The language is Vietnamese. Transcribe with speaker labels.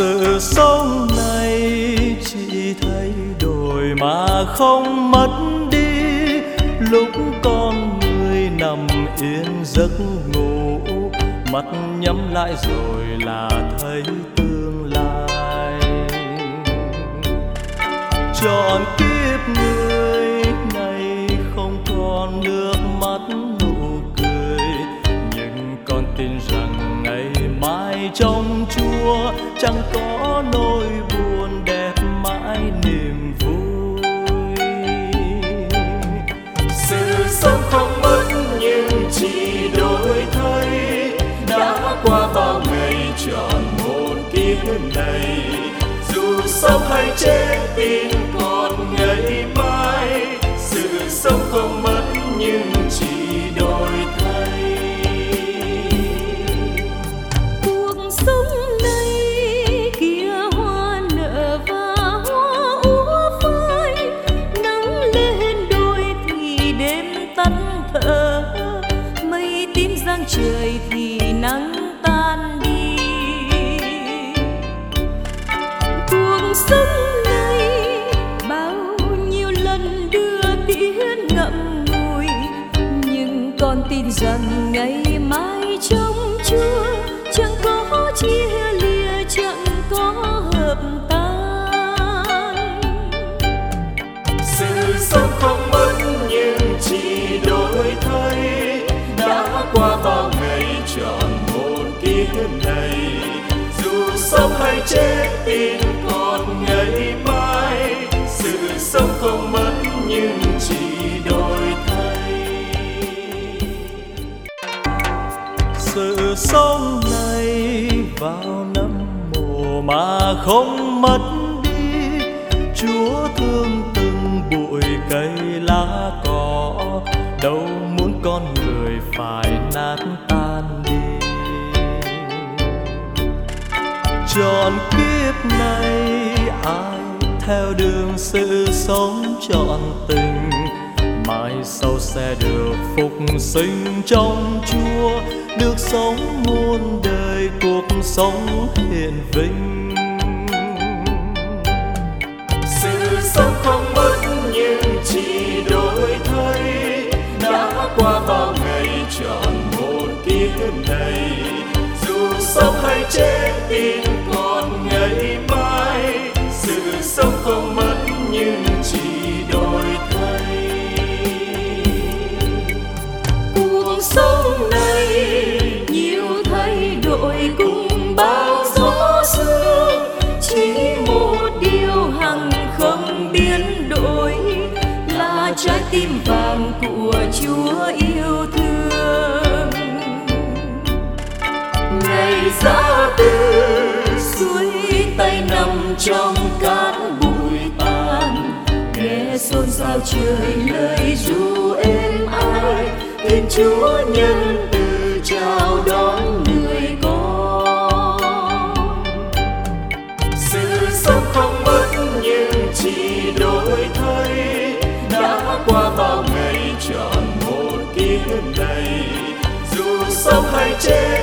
Speaker 1: sự sống này chỉ thay đổi mà không mất đi. Lúc con người nằm yên giấc ngủ, mắt nhắm lại rồi là thấy tương lai. Chọn kiếp người này không còn nữa. Chẳng có nỗi buồn đẹp mãi niềm vui.
Speaker 2: Sự sống không mất nhưng chỉ đổi thay. Đã qua bao ngày trọn một kiếp này, dù sống hay chết tin còn ngày mai. Sự sống không mất nhưng chỉ
Speaker 3: trời thì nắng tan đi. Cuộc sống này bao nhiêu lần đưa tiếng ngậm ngùi, nhưng con tin rằng ngày mai trong chúa chẳng có chia
Speaker 2: qua bao ngày chọn một kiếp này. Dù sống hay chết, tin còn ngày mai. Sự sống không mất, nhưng chỉ đổi thay.
Speaker 1: Sự sống này vào năm mùa mà không mất đi. Chúa thương từng bụi cây lá cỏ đâu nát tan đi. Chọn kiếp này, ai theo đường sự sống trọn tình, mai sau sẽ được phục sinh trong chúa, được sống muôn đời cuộc sống hiền vinh.
Speaker 2: Này dù sống hay chết tin còn ngày mai sự sống không mất nhưng chỉ đổi thay.
Speaker 3: Cuộc sống này nhiều thay đổi cùng bao gió sương chỉ một điều hằng không biến đổi là trái tim vàng của chúa yêu thương. Ngày ra từ suối tay nằm trong cát bụi tàn nghe xôn xao trời lời ru êm ai, thiên chúa nhân từ chào đón người con.
Speaker 2: Sự sống không mất nhưng chỉ đổi thay. Đã qua bao ngày trọn một kiếp này, dù sống hay chết